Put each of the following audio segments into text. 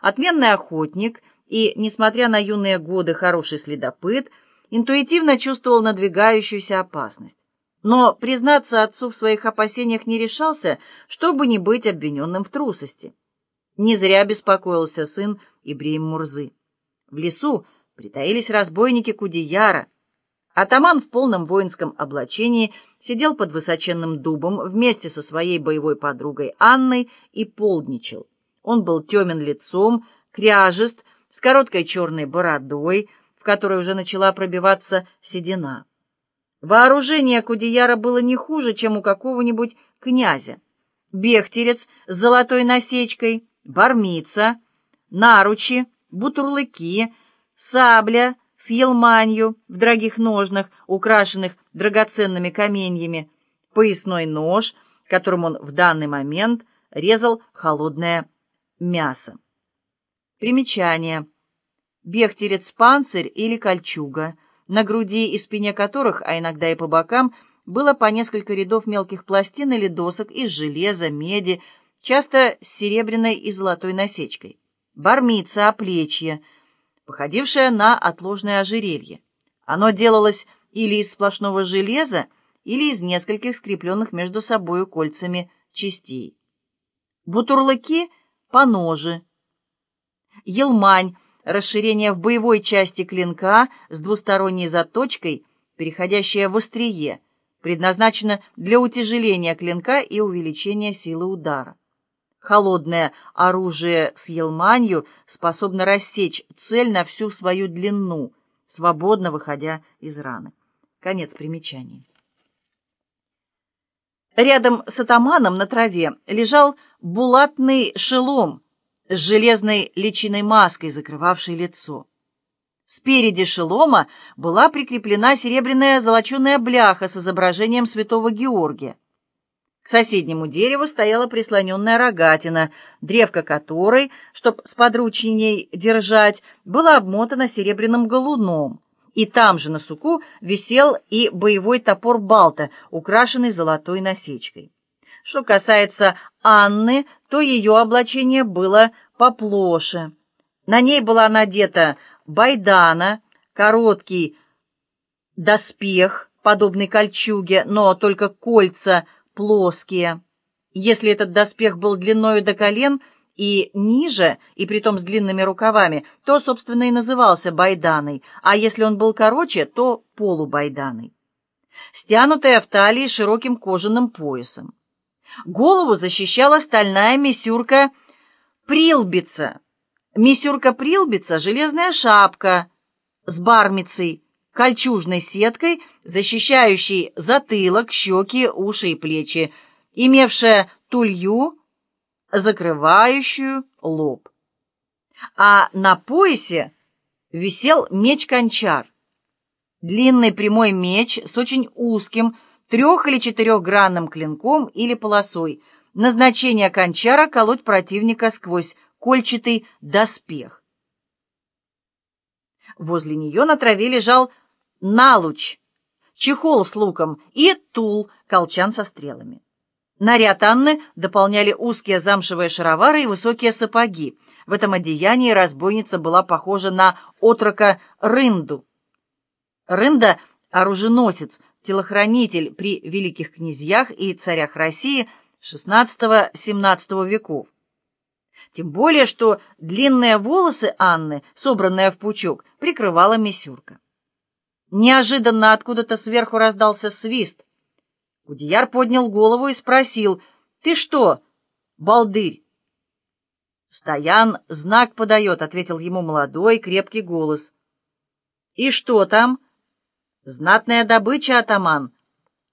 отменный охотник и, несмотря на юные годы, хороший следопыт, интуитивно чувствовал надвигающуюся опасность. Но признаться отцу в своих опасениях не решался, чтобы не быть обвиненным в трусости. Не зря беспокоился сын Ибрим Мурзы. В лесу притаились разбойники Кудияра. Атаман в полном воинском облачении сидел под высоченным дубом вместе со своей боевой подругой Анной и полдничал. Он был темен лицом, кряжест, с короткой черной бородой, в которой уже начала пробиваться седина. Вооружение Кудияра было не хуже, чем у какого-нибудь князя. Бехтерец с золотой насечкой, бармица, наручи, бутурлыки, сабля с елманью в дорогих ножнах, украшенных драгоценными каменьями, поясной нож, которым он в данный момент резал холодное мясо. Примечание. Бехтерец-панцирь или кольчуга, на груди и спине которых, а иногда и по бокам, было по несколько рядов мелких пластин или досок из железа, меди, часто с серебряной и золотой насечкой. Бармица, оплечье, походившее на отложное ожерелье. Оно делалось или из сплошного железа, или из нескольких скрепленных между собою кольцами частей. Бутурлыки — поножи. Елмань — расширение в боевой части клинка с двусторонней заточкой, переходящая в острие, предназначено для утяжеления клинка и увеличения силы удара. Холодное оружие с елманью способно рассечь цель на всю свою длину, свободно выходя из раны. Конец примечания. Рядом с атаманом на траве лежал булатный шелом с железной личиной маской, закрывавшей лицо. Спереди шелома была прикреплена серебряная золоченая бляха с изображением святого Георгия. К соседнему дереву стояла прислоненная рогатина, древко которой, чтоб с подручней держать, было обмотано серебряным галуном, и там же на суку висел и боевой топор Балта, украшенный золотой насечкой. Что касается Анны, то ее облачение было поплоше. На ней была надета байдана, короткий доспех, подобный кольчуге, но только кольца — плоские. Если этот доспех был длиною до колен и ниже, и притом с длинными рукавами, то, собственно, и назывался байданой, а если он был короче, то полубайданой. Стянутая в талии широким кожаным поясом. Голову защищала стальная мисюрка прилбица. Мисюрка-прилбица — железная шапка с бармицей, кольчужной сеткой, защищающей затылок, щеки, уши и плечи, имевшая тулью, закрывающую лоб. А на поясе висел меч-кончар. Длинный прямой меч с очень узким, трех- или четырехгранным клинком или полосой. Назначение кончара — колоть противника сквозь кольчатый доспех. Возле нее на траве лежал налуч, чехол с луком и тул, колчан со стрелами. Наряд Анны дополняли узкие замшевые шаровары и высокие сапоги. В этом одеянии разбойница была похожа на отрока Рынду. Рында — оруженосец, телохранитель при великих князьях и царях России XVI-XVII веков. Тем более, что длинные волосы Анны, собранные в пучок, прикрывала мисюрка. Неожиданно откуда-то сверху раздался свист. Кудияр поднял голову и спросил, «Ты что, балдырь?» «Стоян знак подает», — ответил ему молодой крепкий голос. «И что там?» «Знатная добыча, атаман,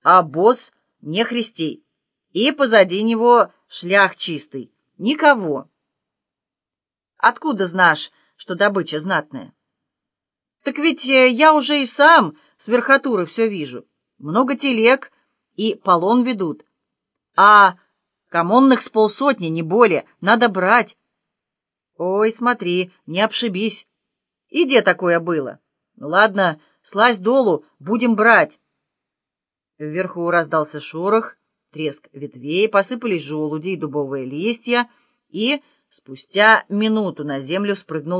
а босс не христей, и позади него шлях чистый, никого». «Откуда знаешь, что добыча знатная?» Так ведь э, я уже и сам с верхотуры все вижу. Много телег и полон ведут. А комонных с полсотни, не более, надо брать. Ой, смотри, не обшибись. И где такое было? Ну ладно, слазь долу, будем брать. Вверху раздался шорох, треск ветвей, посыпались желуди и дубовые листья, и Спустя минуту на землю спрыгнул